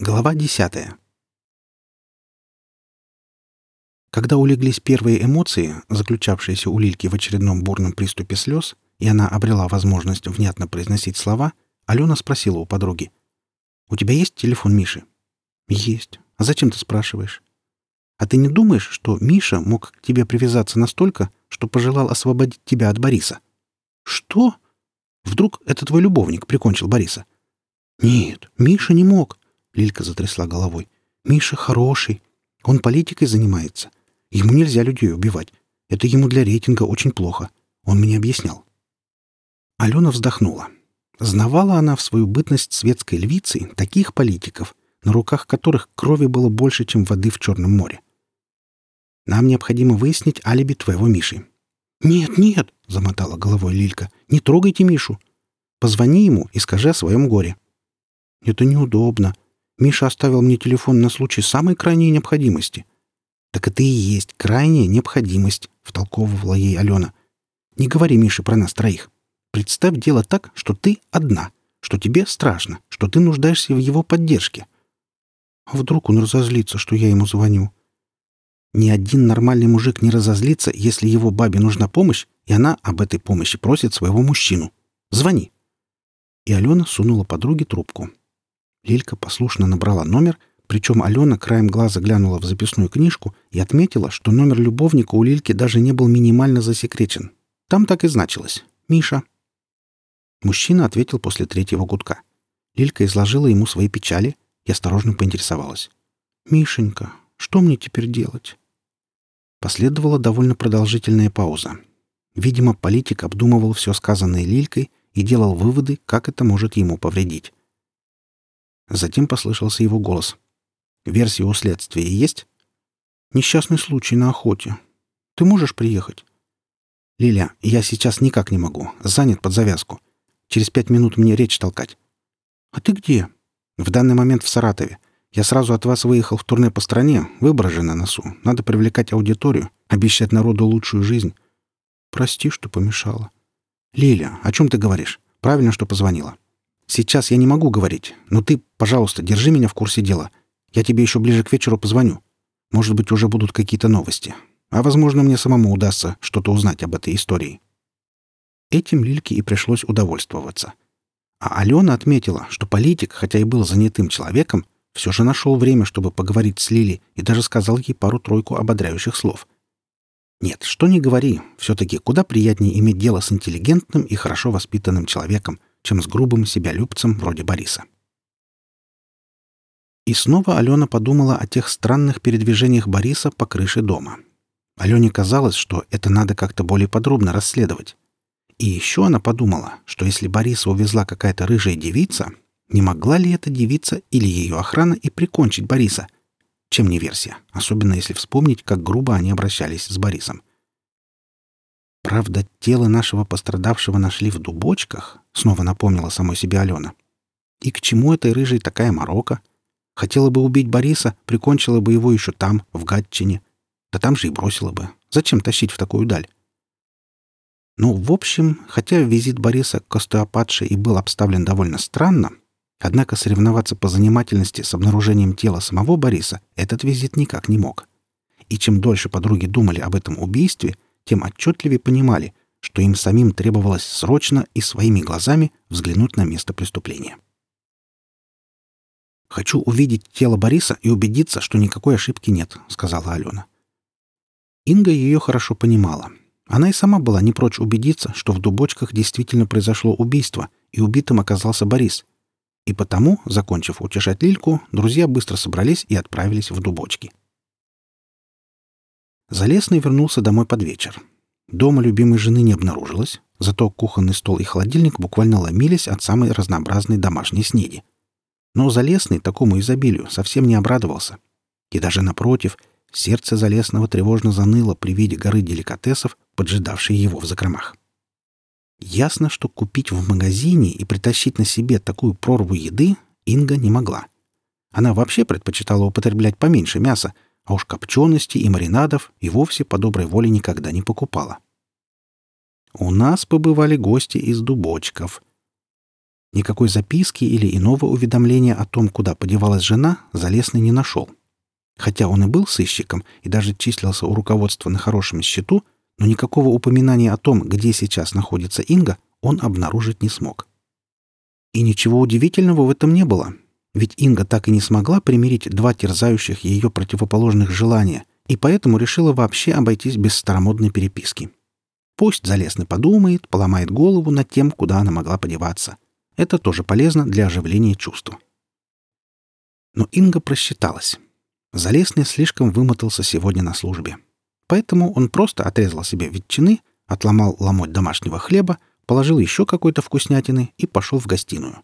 Глава десятая. Когда улеглись первые эмоции, заключавшиеся у Лильки в очередном бурном приступе слез, и она обрела возможность внятно произносить слова, Алена спросила у подруги. «У тебя есть телефон Миши?» «Есть. А зачем ты спрашиваешь?» «А ты не думаешь, что Миша мог к тебе привязаться настолько, что пожелал освободить тебя от Бориса?» «Что? Вдруг это твой любовник прикончил Бориса?» «Нет, Миша не мог. Лилька затрясла головой. «Миша хороший. Он политикой занимается. Ему нельзя людей убивать. Это ему для рейтинга очень плохо. Он мне объяснял». Алена вздохнула. Знавала она в свою бытность светской львицей таких политиков, на руках которых крови было больше, чем воды в Черном море. «Нам необходимо выяснить алиби твоего Миши». «Нет, нет!» — замотала головой Лилька. «Не трогайте Мишу. Позвони ему и скажи о своем горе». «Это неудобно. Миша оставил мне телефон на случай самой крайней необходимости. Так это и есть крайняя необходимость, втолковывала ей Алена. Не говори Мише про нас троих. Представь дело так, что ты одна, что тебе страшно, что ты нуждаешься в его поддержке. А вдруг он разозлится, что я ему звоню? Ни один нормальный мужик не разозлится, если его бабе нужна помощь, и она об этой помощи просит своего мужчину. Звони. И Алена сунула подруге трубку. Лилька послушно набрала номер, причем Алена краем глаза глянула в записную книжку и отметила, что номер любовника у Лильки даже не был минимально засекречен. Там так и значилось. «Миша». Мужчина ответил после третьего гудка. Лилька изложила ему свои печали и осторожно поинтересовалась. «Мишенька, что мне теперь делать?» Последовала довольно продолжительная пауза. Видимо, политик обдумывал все сказанное Лилькой и делал выводы, как это может ему повредить. Затем послышался его голос. «Версия у следствия есть?» «Несчастный случай на охоте. Ты можешь приехать?» «Лиля, я сейчас никак не могу. Занят под завязку. Через пять минут мне речь толкать». «А ты где?» «В данный момент в Саратове. Я сразу от вас выехал в турне по стране. Выборы на носу. Надо привлекать аудиторию, обещать народу лучшую жизнь». «Прости, что помешала». «Лиля, о чем ты говоришь? Правильно, что позвонила. Сейчас я не могу говорить, но ты, пожалуйста, держи меня в курсе дела. Я тебе еще ближе к вечеру позвоню. Может быть, уже будут какие-то новости. А, возможно, мне самому удастся что-то узнать об этой истории». Этим Лильке и пришлось удовольствоваться. А Алена отметила, что политик, хотя и был занятым человеком, все же нашел время, чтобы поговорить с Лили и даже сказал ей пару-тройку ободряющих слов. Нет, что ни говори, все-таки куда приятнее иметь дело с интеллигентным и хорошо воспитанным человеком, чем с грубым себялюбцем вроде Бориса. И снова Алена подумала о тех странных передвижениях Бориса по крыше дома. Алене казалось, что это надо как-то более подробно расследовать. И еще она подумала, что если Бориса увезла какая-то рыжая девица, не могла ли эта девица или ее охрана и прикончить Бориса? Чем не версия, особенно если вспомнить, как грубо они обращались с Борисом. Правда, тело нашего пострадавшего нашли в дубочках, снова напомнила самой себе Алена. И к чему этой рыжей такая морока? Хотела бы убить Бориса, прикончила бы его еще там, в Гатчине. Да там же и бросила бы. Зачем тащить в такую даль? Ну, в общем, хотя визит Бориса к остеопатше и был обставлен довольно странно, однако соревноваться по занимательности с обнаружением тела самого Бориса этот визит никак не мог. И чем дольше подруги думали об этом убийстве, тем отчетливее понимали, что им самим требовалось срочно и своими глазами взглянуть на место преступления. «Хочу увидеть тело Бориса и убедиться, что никакой ошибки нет», — сказала Алена. Инга ее хорошо понимала. Она и сама была не прочь убедиться, что в дубочках действительно произошло убийство, и убитым оказался Борис. И потому, закончив утешать Лильку, друзья быстро собрались и отправились в дубочки. Залесный вернулся домой под вечер. Дома любимой жены не обнаружилось, зато кухонный стол и холодильник буквально ломились от самой разнообразной домашней снеди. Но Залесный такому изобилию совсем не обрадовался. И даже напротив, сердце Залесного тревожно заныло при виде горы деликатесов, поджидавшей его в закромах. Ясно, что купить в магазине и притащить на себе такую прорву еды Инга не могла. Она вообще предпочитала употреблять поменьше мяса, а уж копчености и маринадов и вовсе по доброй воле никогда не покупала. У нас побывали гости из дубочков. Никакой записки или иного уведомления о том, куда подевалась жена, Залесный не нашел. Хотя он и был сыщиком и даже числился у руководства на хорошем счету, но никакого упоминания о том, где сейчас находится Инга, он обнаружить не смог. И ничего удивительного в этом не было, ведь Инга так и не смогла примирить два терзающих ее противоположных желания, и поэтому решила вообще обойтись без старомодной переписки. Пусть Залесный подумает, поломает голову над тем, куда она могла подеваться. Это тоже полезно для оживления чувств. Но Инга просчиталась. Залесный слишком вымотался сегодня на службе. Поэтому он просто отрезал себе ветчины, отломал ломоть домашнего хлеба, положил еще какой-то вкуснятины и пошел в гостиную.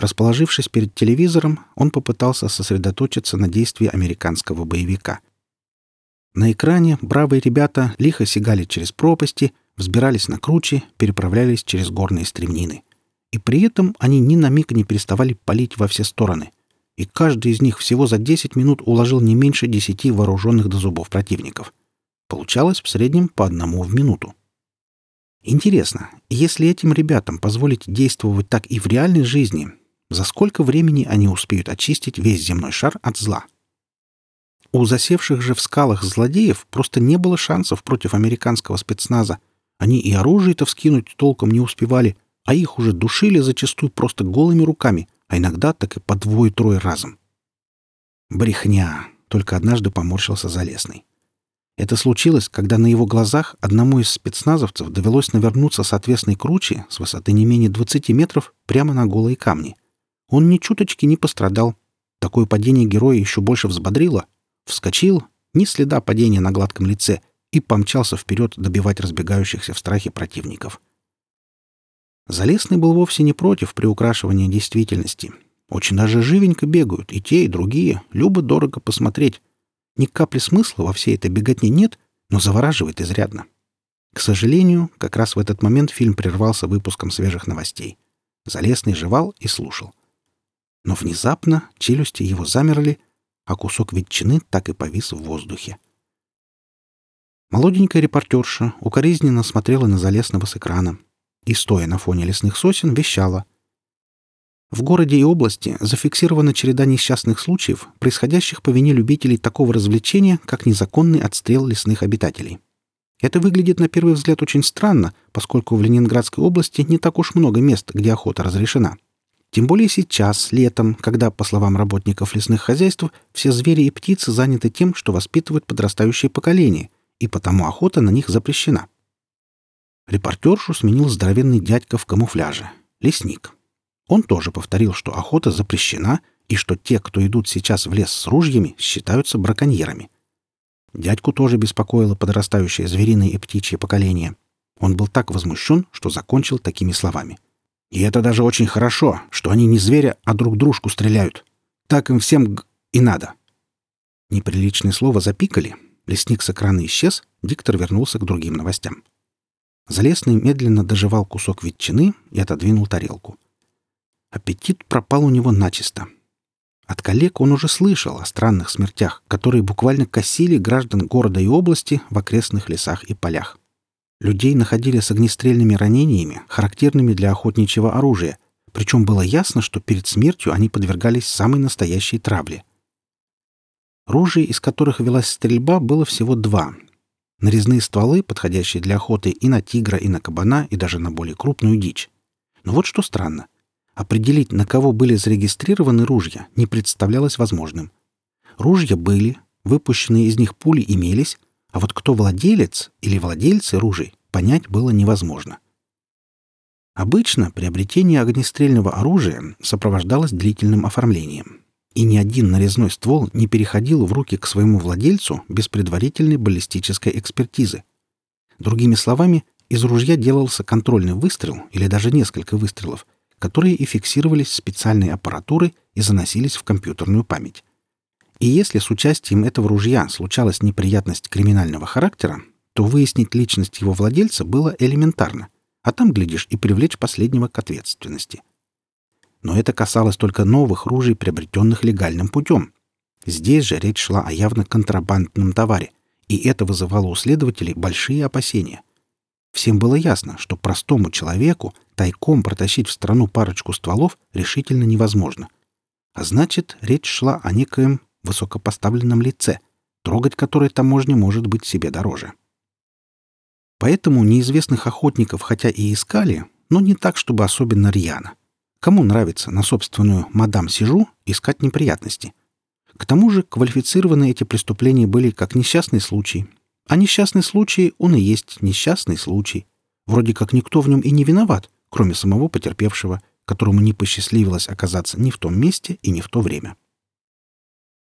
Расположившись перед телевизором, он попытался сосредоточиться на действии американского боевика. На экране бравые ребята лихо сигали через пропасти, взбирались на круче, переправлялись через горные стремнины. И при этом они ни на миг не переставали палить во все стороны. И каждый из них всего за 10 минут уложил не меньше 10 вооруженных до зубов противников. Получалось в среднем по одному в минуту. Интересно, если этим ребятам позволить действовать так и в реальной жизни, за сколько времени они успеют очистить весь земной шар от зла? У засевших же в скалах злодеев просто не было шансов против американского спецназа. Они и оружие-то вскинуть толком не успевали, а их уже душили зачастую просто голыми руками, а иногда так и по двое-трое разом. Брехня. Только однажды поморщился Залесный. Это случилось, когда на его глазах одному из спецназовцев довелось навернуться с отвесной кручи с высоты не менее 20 метров прямо на голые камни. Он ни чуточки не пострадал. Такое падение героя еще больше взбодрило. Вскочил, ни следа падения на гладком лице, и помчался вперед добивать разбегающихся в страхе противников. Залесный был вовсе не против приукрашивания действительности. Очень даже живенько бегают и те, и другие. Любо-дорого посмотреть. Ни капли смысла во всей этой беготне нет, но завораживает изрядно. К сожалению, как раз в этот момент фильм прервался выпуском свежих новостей. Залесный жевал и слушал. Но внезапно челюсти его замерли, а кусок ветчины так и повис в воздухе. Молоденькая репортерша укоризненно смотрела на Залесного с экрана и, стоя на фоне лесных сосен, вещала. В городе и области зафиксирована череда несчастных случаев, происходящих по вине любителей такого развлечения, как незаконный отстрел лесных обитателей. Это выглядит на первый взгляд очень странно, поскольку в Ленинградской области не так уж много мест, где охота разрешена. Тем более сейчас, летом, когда, по словам работников лесных хозяйств, все звери и птицы заняты тем, что воспитывают подрастающее поколение, и потому охота на них запрещена. Репортершу сменил здоровенный дядька в камуфляже. Лесник. Он тоже повторил, что охота запрещена и что те, кто идут сейчас в лес с ружьями, считаются браконьерами. Дядьку тоже беспокоило подрастающее звериное и птичье поколение. Он был так возмущен, что закончил такими словами. «И это даже очень хорошо, что они не зверя, а друг дружку стреляют. Так им всем г... и надо». Неприличное слово запикали. Лесник с экрана исчез, диктор вернулся к другим новостям. Залесный медленно доживал кусок ветчины и отодвинул тарелку. Аппетит пропал у него начисто. От коллег он уже слышал о странных смертях, которые буквально косили граждан города и области в окрестных лесах и полях. Людей находили с огнестрельными ранениями, характерными для охотничьего оружия, причем было ясно, что перед смертью они подвергались самой настоящей травле. Ружей, из которых велась стрельба, было всего два. Нарезные стволы, подходящие для охоты и на тигра, и на кабана, и даже на более крупную дичь. Но вот что странно. Определить, на кого были зарегистрированы ружья, не представлялось возможным. Ружья были, выпущенные из них пули имелись, а вот кто владелец или владельцы ружей, понять было невозможно. Обычно приобретение огнестрельного оружия сопровождалось длительным оформлением, и ни один нарезной ствол не переходил в руки к своему владельцу без предварительной баллистической экспертизы. Другими словами, из ружья делался контрольный выстрел или даже несколько выстрелов – которые и фиксировались специальной аппаратурой и заносились в компьютерную память. И если с участием этого ружья случалась неприятность криминального характера, то выяснить личность его владельца было элементарно, а там, глядишь, и привлечь последнего к ответственности. Но это касалось только новых ружей, приобретенных легальным путем. Здесь же речь шла о явно контрабандном товаре, и это вызывало у следователей большие опасения. Всем было ясно, что простому человеку тайком протащить в страну парочку стволов решительно невозможно. А значит, речь шла о некоем высокопоставленном лице, трогать которое таможня может быть себе дороже. Поэтому неизвестных охотников хотя и искали, но не так, чтобы особенно рьяно. Кому нравится на собственную «мадам сижу» искать неприятности? К тому же квалифицированы эти преступления были как несчастный случай. А несчастный случай, он и есть несчастный случай. Вроде как никто в нем и не виноват, кроме самого потерпевшего, которому не посчастливилось оказаться ни в том месте и не в то время.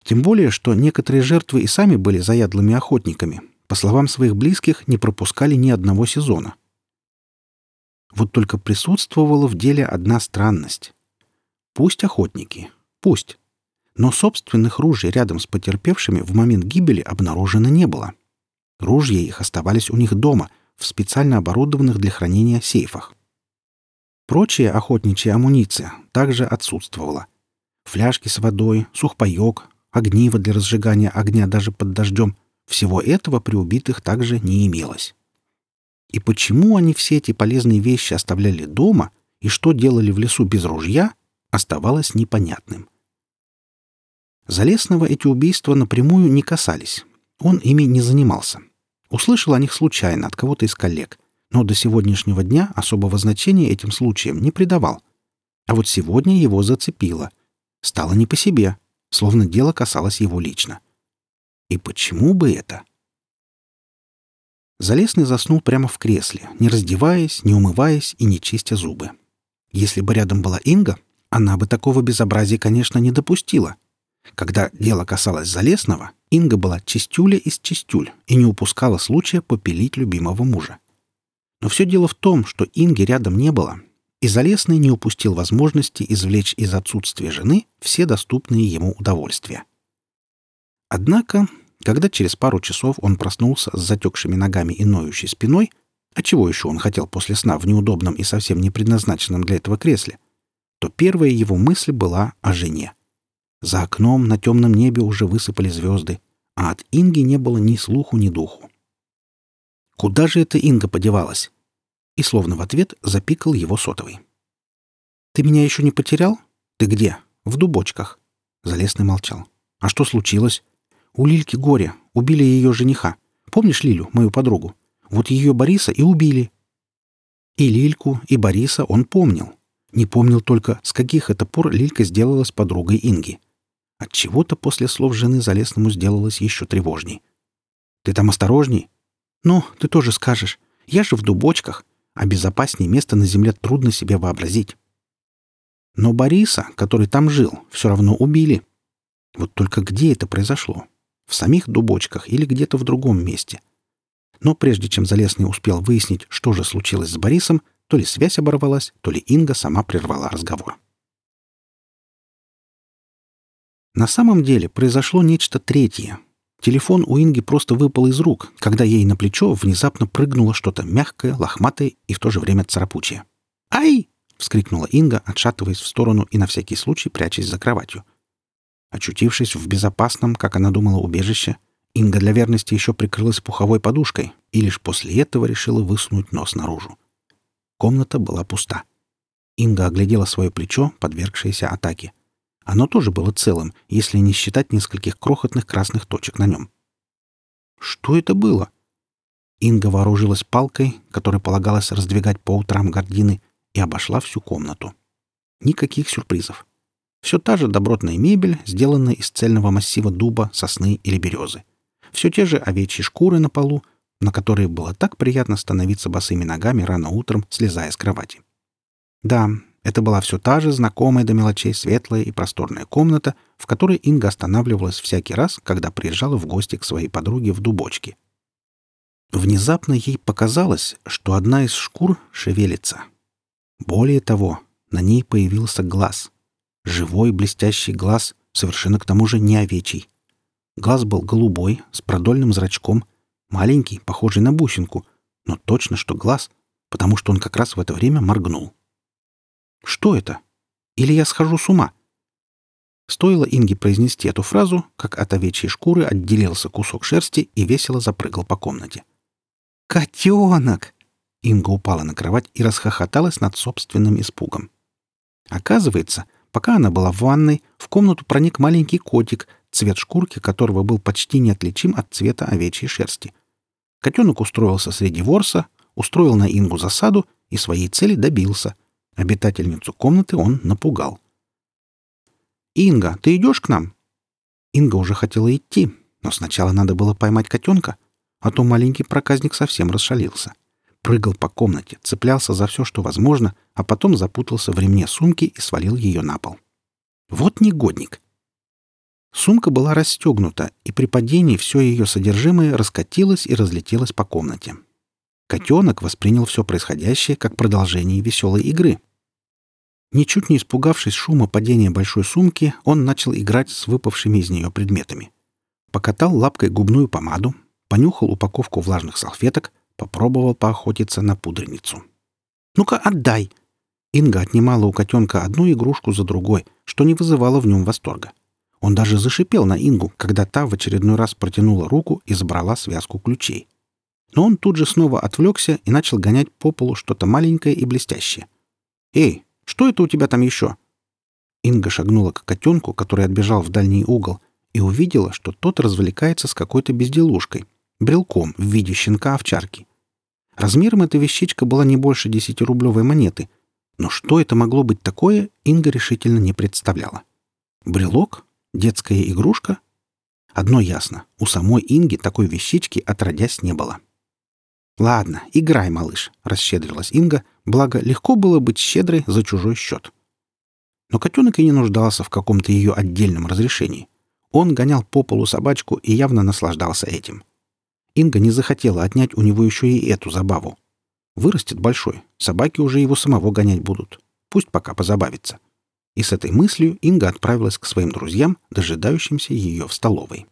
Тем более, что некоторые жертвы и сами были заядлыми охотниками, по словам своих близких, не пропускали ни одного сезона. Вот только присутствовала в деле одна странность. Пусть охотники, пусть. Но собственных ружей рядом с потерпевшими в момент гибели обнаружено не было. Ружья их оставались у них дома, в специально оборудованных для хранения сейфах. Прочая охотничья амуниция также отсутствовала. Фляжки с водой, сухпайок, огниво для разжигания огня даже под дождем всего этого при убитых также не имелось. И почему они все эти полезные вещи оставляли дома и что делали в лесу без ружья, оставалось непонятным. Залесного эти убийства напрямую не касались. Он ими не занимался. Услышал о них случайно от кого-то из коллег, но до сегодняшнего дня особого значения этим случаям не придавал. А вот сегодня его зацепило. Стало не по себе, словно дело касалось его лично. — и почему бы это? Залесный заснул прямо в кресле, не раздеваясь, не умываясь и не чистя зубы. Если бы рядом была Инга, она бы такого безобразия, конечно, не допустила. Когда дело касалось Залесного, Инга была чистюля из чистюль и не упускала случая попилить любимого мужа. Но все дело в том, что Инги рядом не было, и Залесный не упустил возможности извлечь из отсутствия жены все доступные ему удовольствия. Однако когда через пару часов он проснулся с затекшими ногами и ноющей спиной, а чего еще он хотел после сна в неудобном и совсем не предназначенном для этого кресле, то первая его мысль была о жене. За окном на темном небе уже высыпали звезды, а от Инги не было ни слуху, ни духу. Куда же эта Инга подевалась? И словно в ответ запикал его сотовый. «Ты меня еще не потерял? Ты где? В дубочках». Залесный молчал. «А что случилось?» У Лильки горе. Убили ее жениха. Помнишь Лилю, мою подругу? Вот ее Бориса и убили. И Лильку, и Бориса он помнил. Не помнил только, с каких это пор Лилька сделалась подругой Инги. От чего то после слов жены Залесному сделалось еще тревожней. «Ты там осторожней?» «Ну, ты тоже скажешь. Я же в дубочках, а безопаснее места на земле трудно себе вообразить». Но Бориса, который там жил, все равно убили. Вот только где это произошло? в самих дубочках или где-то в другом месте. Но прежде чем Залесный успел выяснить, что же случилось с Борисом, то ли связь оборвалась, то ли Инга сама прервала разговор. На самом деле произошло нечто третье. Телефон у Инги просто выпал из рук, когда ей на плечо внезапно прыгнуло что-то мягкое, лохматое и в то же время царапучее. «Ай!» — вскрикнула Инга, отшатываясь в сторону и на всякий случай прячась за кроватью. Очутившись в безопасном, как она думала, убежище, Инга для верности еще прикрылась пуховой подушкой и лишь после этого решила высунуть нос наружу. Комната была пуста. Инга оглядела свое плечо, подвергшееся атаке. Оно тоже было целым, если не считать нескольких крохотных красных точек на нем. Что это было? Инга вооружилась палкой, которой полагалось раздвигать по утрам гардины, и обошла всю комнату. Никаких сюрпризов. Все та же добротная мебель, сделанная из цельного массива дуба, сосны или березы. Все те же овечьи шкуры на полу, на которые было так приятно становиться босыми ногами рано утром, слезая с кровати. Да, это была все та же знакомая до мелочей светлая и просторная комната, в которой Инга останавливалась всякий раз, когда приезжала в гости к своей подруге в дубочке. Внезапно ей показалось, что одна из шкур шевелится. Более того, на ней появился глаз — Живой блестящий глаз, совершенно к тому же не овечий. Глаз был голубой, с продольным зрачком, маленький, похожий на бусинку, но точно что глаз, потому что он как раз в это время моргнул. «Что это? Или я схожу с ума?» Стоило Инге произнести эту фразу, как от овечьей шкуры отделился кусок шерсти и весело запрыгал по комнате. «Котенок!» Инга упала на кровать и расхохоталась над собственным испугом. Оказывается, пока она была в ванной, в комнату проник маленький котик, цвет шкурки которого был почти неотличим от цвета овечьей шерсти. Котенок устроился среди ворса, устроил на Ингу засаду и своей цели добился. Обитательницу комнаты он напугал. «Инга, ты идешь к нам?» Инга уже хотела идти, но сначала надо было поймать котенка, а то маленький проказник совсем расшалился. Прыгал по комнате, цеплялся за все, что возможно, а потом запутался в ремне сумки и свалил ее на пол. Вот негодник! Сумка была расстегнута, и при падении все ее содержимое раскатилось и разлетелось по комнате. Котенок воспринял все происходящее как продолжение веселой игры. Ничуть не испугавшись шума падения большой сумки, он начал играть с выпавшими из нее предметами. Покатал лапкой губную помаду, понюхал упаковку влажных салфеток, попробовал поохотиться на пудреницу. «Ну-ка, отдай!» Инга отнимала у котенка одну игрушку за другой, что не вызывало в нем восторга. Он даже зашипел на Ингу, когда та в очередной раз протянула руку и забрала связку ключей. Но он тут же снова отвлекся и начал гонять по полу что-то маленькое и блестящее. «Эй, что это у тебя там еще?» Инга шагнула к котенку, который отбежал в дальний угол, и увидела, что тот развлекается с какой-то безделушкой, брелком в виде щенка-овчарки. Размером эта вещичка была не больше десятирублевой монеты, но что это могло быть такое, Инга решительно не представляла. Брелок? Детская игрушка? Одно ясно, у самой Инги такой вещички отродясь не было. «Ладно, играй, малыш», — расщедрилась Инга, благо легко было быть щедрой за чужой счет. Но котенок и не нуждался в каком-то ее отдельном разрешении. Он гонял по полу собачку и явно наслаждался этим. Инга не захотела отнять у него еще и эту забаву. Вырастет большой, собаки уже его самого гонять будут. Пусть пока позабавится. И с этой мыслью Инга отправилась к своим друзьям, дожидающимся ее в столовой.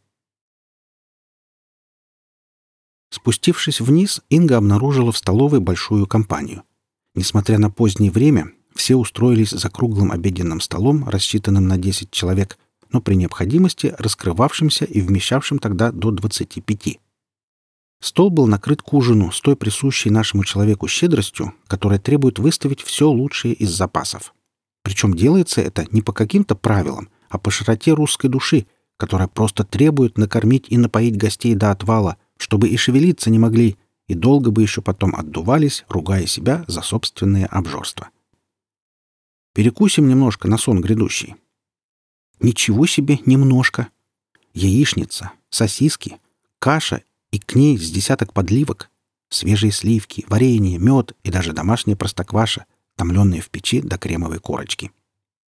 Спустившись вниз, Инга обнаружила в столовой большую компанию. Несмотря на позднее время, все устроились за круглым обеденным столом, рассчитанным на 10 человек, но при необходимости раскрывавшимся и вмещавшим тогда до 25. Стол был накрыт к ужину с той присущей нашему человеку щедростью, которая требует выставить все лучшее из запасов. Причем делается это не по каким-то правилам, а по широте русской души, которая просто требует накормить и напоить гостей до отвала, чтобы и шевелиться не могли, и долго бы еще потом отдувались, ругая себя за собственное обжорство. Перекусим немножко на сон грядущий. Ничего себе немножко. Яичница, сосиски, каша и к ней с десяток подливок, свежие сливки, варенье, мед и даже домашняя простокваша, томленные в печи до кремовой корочки.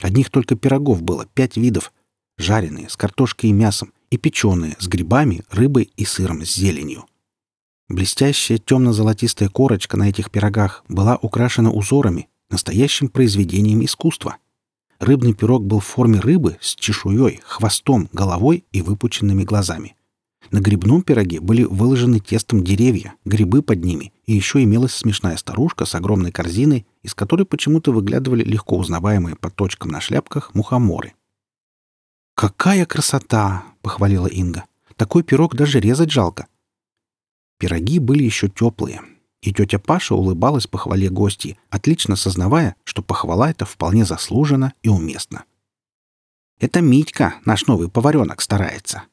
Одних только пирогов было пять видов, жареные, с картошкой и мясом, и печеные, с грибами, рыбой и сыром с зеленью. Блестящая темно-золотистая корочка на этих пирогах была украшена узорами, настоящим произведением искусства. Рыбный пирог был в форме рыбы с чешуей, хвостом, головой и выпученными глазами. На грибном пироге были выложены тестом деревья, грибы под ними, и еще имелась смешная старушка с огромной корзиной, из которой почему-то выглядывали легко узнаваемые по точкам на шляпках мухоморы. «Какая красота!» — похвалила Инга. «Такой пирог даже резать жалко». Пироги были еще теплые, и тетя Паша улыбалась похвале гостей, отлично сознавая, что похвала эта вполне заслужена и уместна. «Это Митька, наш новый поваренок, старается.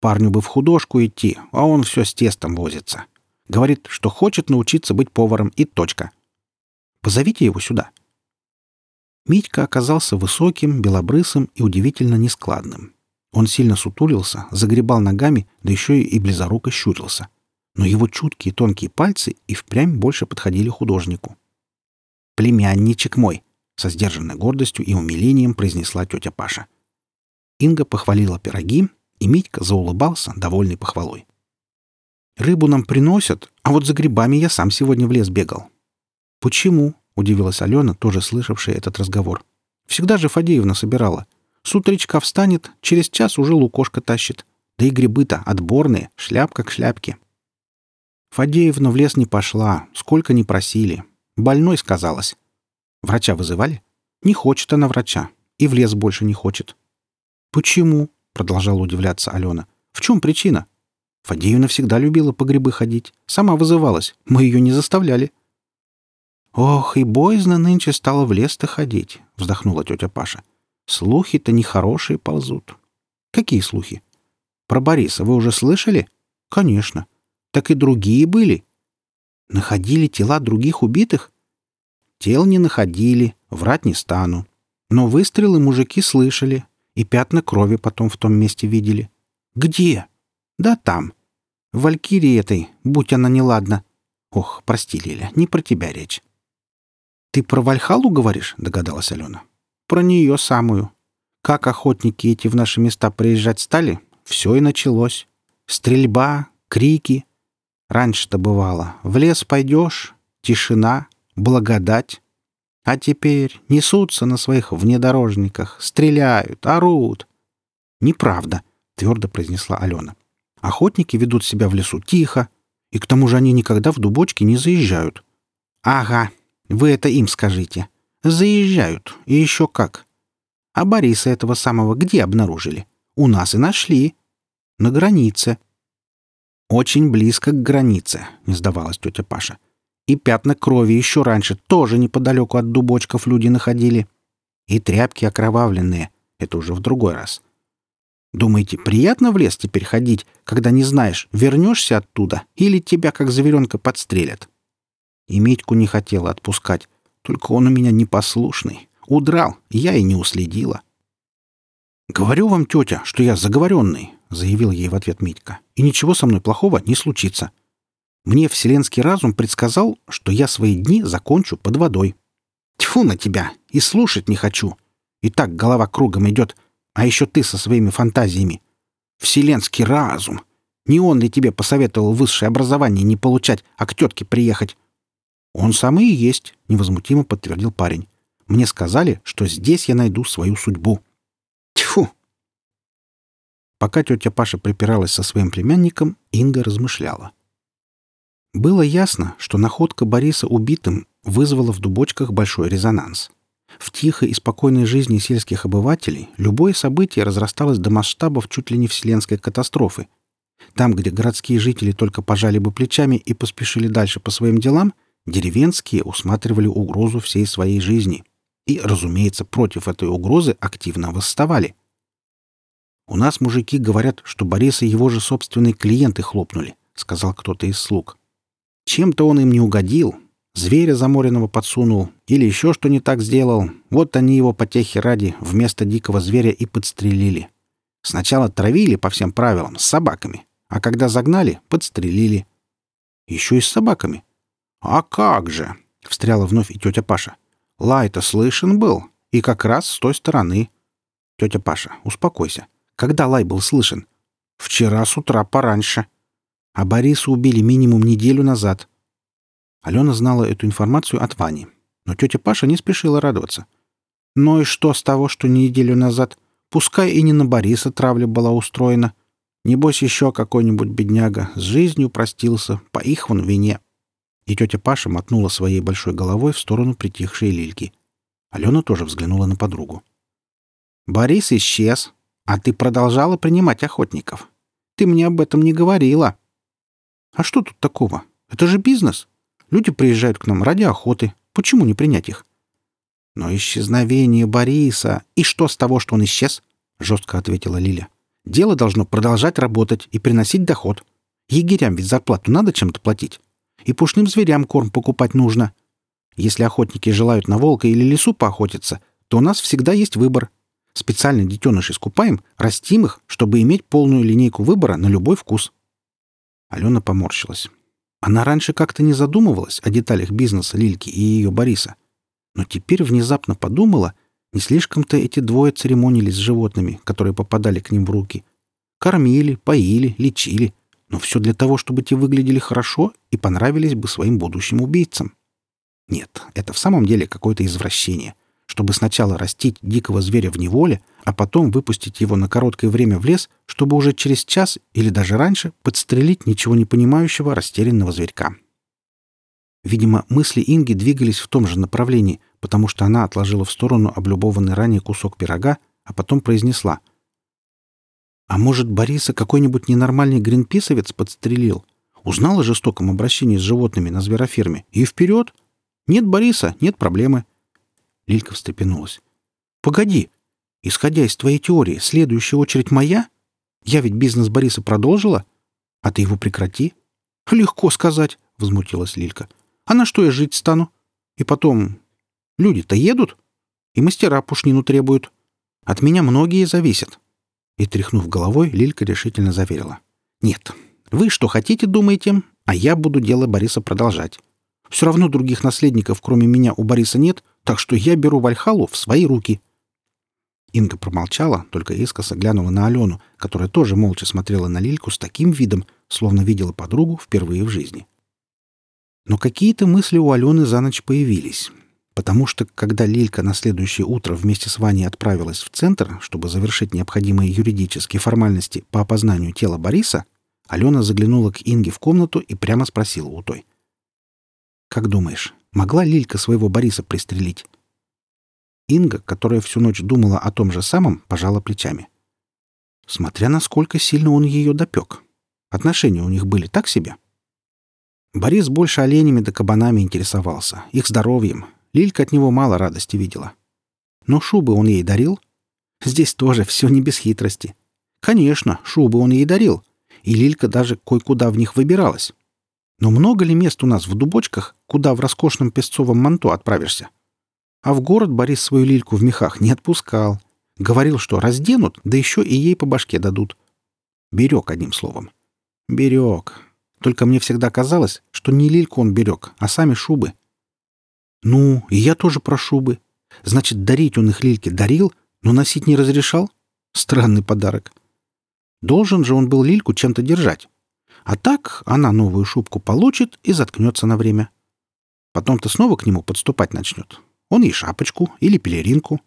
Парню бы в художку идти, а он все с тестом возится. Говорит, что хочет научиться быть поваром и точка. Позовите его сюда». Митька оказался высоким, белобрысым и удивительно нескладным. Он сильно сутулился, загребал ногами, да еще и близоруко щурился но его чуткие тонкие пальцы и впрямь больше подходили художнику. «Племянничек мой!» — со сдержанной гордостью и умилением произнесла тетя Паша. Инга похвалила пироги, и Митька заулыбался, довольный похвалой. «Рыбу нам приносят, а вот за грибами я сам сегодня в лес бегал». «Почему?» — удивилась Алена, тоже слышавшая этот разговор. «Всегда же Фадеевна собирала. С утречка встанет, через час уже лукошка тащит. Да и грибы-то отборные, шляпка к шляпке. Фадеевна в лес не пошла, сколько не просили. Больной сказалось. Врача вызывали? Не хочет она врача. И в лес больше не хочет. «Почему?» — продолжала удивляться Алена. «В чем причина?» Фадеевна всегда любила по грибы ходить. Сама вызывалась. Мы ее не заставляли. «Ох, и боязно нынче стало в лес-то ходить», — вздохнула тетя Паша. «Слухи-то нехорошие ползут». «Какие слухи?» «Про Бориса вы уже слышали?» «Конечно. Так и другие были». «Находили тела других убитых?» «Тел не находили, врать не стану. Но выстрелы мужики слышали, и пятна крови потом в том месте видели». «Где?» «Да там. В Валькирии этой, будь она неладна. Ох, прости, Лиля, не про тебя речь». «Ты про Вальхалу говоришь?» — догадалась Алена. «Про нее самую. Как охотники эти в наши места приезжать стали, все и началось. Стрельба, крики. Раньше-то бывало. В лес пойдешь, тишина, благодать. А теперь несутся на своих внедорожниках, стреляют, орут. «Неправда», — твердо произнесла Алена. «Охотники ведут себя в лесу тихо, и к тому же они никогда в дубочки не заезжают». «Ага, вы это им скажите. Заезжают. И еще как. А Бориса этого самого где обнаружили? У нас и нашли. На границе. Очень близко к границе, не сдавалась тетя Паша. И пятна крови еще раньше тоже неподалеку от дубочков люди находили. И тряпки окровавленные. Это уже в другой раз. Думаете, приятно в лес теперь ходить, когда не знаешь, вернешься оттуда или тебя как зверенка подстрелят? И Митьку не хотела отпускать. Только он у меня непослушный. Удрал, я и не уследила. «Говорю вам, тетя, что я заговоренный», — заявил ей в ответ Митька. «И ничего со мной плохого не случится. Мне вселенский разум предсказал, что я свои дни закончу под водой. Тьфу на тебя! И слушать не хочу. И так голова кругом идет, а еще ты со своими фантазиями. Вселенский разум! Не он ли тебе посоветовал высшее образование не получать, а к тетке приехать? «Он самый и есть», — невозмутимо подтвердил парень. «Мне сказали, что здесь я найду свою судьбу». Тьфу! Пока тетя Паша припиралась со своим племянником, Инга размышляла. Было ясно, что находка Бориса убитым вызвала в дубочках большой резонанс. В тихой и спокойной жизни сельских обывателей любое событие разрасталось до масштабов чуть ли не вселенской катастрофы. Там, где городские жители только пожали бы плечами и поспешили дальше по своим делам, Деревенские усматривали угрозу всей своей жизни и, разумеется, против этой угрозы активно восставали. «У нас мужики говорят, что Бориса его же собственные клиенты хлопнули», — сказал кто-то из слуг. «Чем-то он им не угодил, зверя заморенного подсунул или еще что не так сделал. Вот они его потехи ради вместо дикого зверя и подстрелили. Сначала травили по всем правилам с собаками, а когда загнали, подстрелили. Еще и с собаками. «А как же!» — встряла вновь и тетя Паша. «Лай-то слышен был, и как раз с той стороны». «Тетя Паша, успокойся. Когда лай был слышен?» «Вчера с утра пораньше. А Бориса убили минимум неделю назад». Алена знала эту информацию от Вани, но тетя Паша не спешила радоваться. «Ну и что с того, что неделю назад? Пускай и не на Бориса травля была устроена. Небось, еще какой-нибудь бедняга с жизнью простился по их вон вине». И тетя Паша мотнула своей большой головой в сторону притихшей Лильки. Алена тоже взглянула на подругу. «Борис исчез, а ты продолжала принимать охотников. Ты мне об этом не говорила». «А что тут такого? Это же бизнес. Люди приезжают к нам ради охоты. Почему не принять их?» «Но исчезновение Бориса... И что с того, что он исчез?» — жестко ответила Лиля. «Дело должно продолжать работать и приносить доход. Егерям ведь зарплату надо чем-то платить. И пушным зверям корм покупать нужно. Если охотники желают на волка или лису поохотиться, то у нас всегда есть выбор. Специально детенышей скупаем, растим их, чтобы иметь полную линейку выбора на любой вкус. Алена поморщилась. Она раньше как-то не задумывалась о деталях бизнеса Лильки и ее Бориса. Но теперь внезапно подумала, не слишком-то эти двое церемонились с животными, которые попадали к ним в руки. Кормили, поили, лечили — но все для того, чтобы те выглядели хорошо и понравились бы своим будущим убийцам. Нет, это в самом деле какое-то извращение. Чтобы сначала растить дикого зверя в неволе, а потом выпустить его на короткое время в лес, чтобы уже через час или даже раньше подстрелить ничего не понимающего растерянного зверька. Видимо, мысли Инги двигались в том же направлении, потому что она отложила в сторону облюбованный ранее кусок пирога, а потом произнесла — а может, Бориса какой-нибудь ненормальный гринписовец подстрелил? Узнал о жестоком обращении с животными на звероферме и вперед? Нет Бориса — нет проблемы. Лилька встрепенулась. «Погоди. Исходя из твоей теории, следующая очередь моя? Я ведь бизнес Бориса продолжила? А ты его прекрати». «Легко сказать», — возмутилась Лилька. «А на что я жить стану? И потом... Люди-то едут, и мастера пушнину требуют. От меня многие зависят». И, тряхнув головой, Лилька решительно заверила. «Нет, вы что хотите, думаете, а я буду дело Бориса продолжать. Все равно других наследников, кроме меня, у Бориса нет, так что я беру Вальхалу в свои руки». Инга промолчала, только искоса глянула на Алену, которая тоже молча смотрела на Лильку с таким видом, словно видела подругу впервые в жизни. Но какие-то мысли у Алены за ночь появились, потому что, когда Лилька на следующее утро вместе с Ваней отправилась в центр, чтобы завершить необходимые юридические формальности по опознанию тела Бориса, Алена заглянула к Инге в комнату и прямо спросила у той. «Как думаешь, могла Лилька своего Бориса пристрелить?» Инга, которая всю ночь думала о том же самом, пожала плечами. Смотря насколько сильно он ее допек. Отношения у них были так себе. Борис больше оленями да кабанами интересовался, их здоровьем. Лилька от него мало радости видела. Но шубы он ей дарил. Здесь тоже все не без хитрости. Конечно, шубы он ей дарил, и Лилька даже кое-куда в них выбиралась. Но много ли мест у нас в дубочках, куда в роскошном песцовом манто отправишься? А в город Борис свою Лильку в мехах не отпускал. Говорил, что разденут, да еще и ей по башке дадут. Берег, одним словом. Берег. Только мне всегда казалось, что не Лильку он берег, а сами шубы. Ну, и я тоже про шубы. Значит, дарить он их Лильке дарил, но носить не разрешал? Странный подарок. Должен же он был Лильку чем-то держать. А так она новую шубку получит и заткнется на время. Потом-то снова к нему подступать начнет. Он ей шапочку или пелеринку.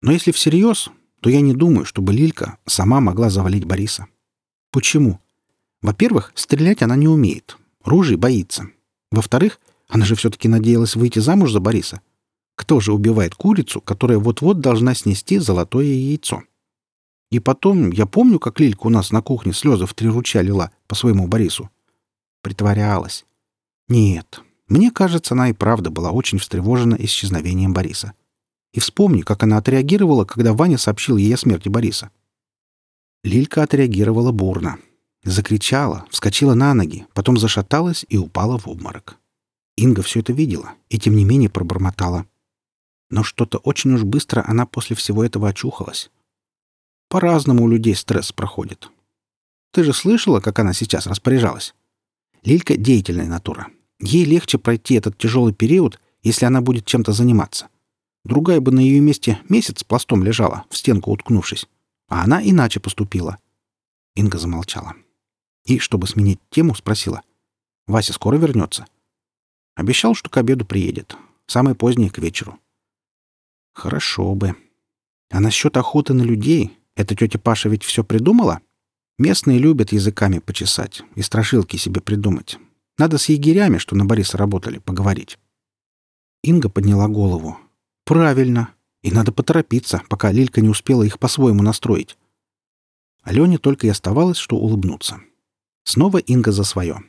Но если всерьез, то я не думаю, чтобы Лилька сама могла завалить Бориса. Почему? Во-первых, стрелять она не умеет. Ружей боится. Во-вторых, она же все-таки надеялась выйти замуж за Бориса. Кто же убивает курицу, которая вот-вот должна снести золотое яйцо? И потом, я помню, как Лилька у нас на кухне слезы в три ручья лила по своему Борису. Притворялась. Нет, мне кажется, она и правда была очень встревожена исчезновением Бориса. И вспомни, как она отреагировала, когда Ваня сообщил ей о смерти Бориса. Лилька отреагировала бурно. Закричала, вскочила на ноги, потом зашаталась и упала в обморок. Инга все это видела и, тем не менее, пробормотала. Но что-то очень уж быстро она после всего этого очухалась. По-разному у людей стресс проходит. Ты же слышала, как она сейчас распоряжалась? Лилька — деятельная натура. Ей легче пройти этот тяжелый период, если она будет чем-то заниматься. Другая бы на ее месте месяц пластом лежала, в стенку уткнувшись. А она иначе поступила. Инга замолчала. И, чтобы сменить тему, спросила. «Вася скоро вернется?» Обещал, что к обеду приедет. Самое позднее, к вечеру. «Хорошо бы. А насчет охоты на людей эта тетя Паша ведь все придумала? Местные любят языками почесать и страшилки себе придумать. Надо с егерями, что на Бориса работали, поговорить. Инга подняла голову. «Правильно. И надо поторопиться, пока Лилька не успела их по-своему настроить». Алене только и оставалось, что улыбнуться. Снова Инга за свое.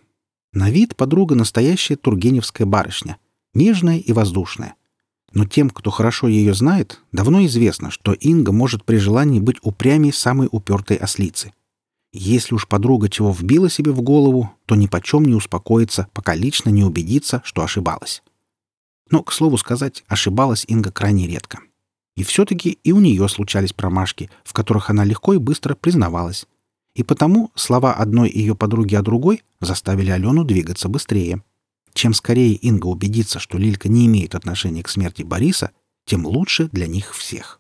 На вид подруга настоящая тургеневская барышня, нежная и воздушная. Но тем, кто хорошо ее знает, давно известно, что Инга может при желании быть упрямей самой упертой ослицы. Если уж подруга чего вбила себе в голову, то ни почем не успокоится, пока лично не убедится, что ошибалась. Но, к слову сказать, ошибалась Инга крайне редко. И все-таки и у нее случались промашки, в которых она легко и быстро признавалась. И потому слова одной ее подруги о другой заставили Алену двигаться быстрее. Чем скорее Инга убедится, что Лилька не имеет отношения к смерти Бориса, тем лучше для них всех.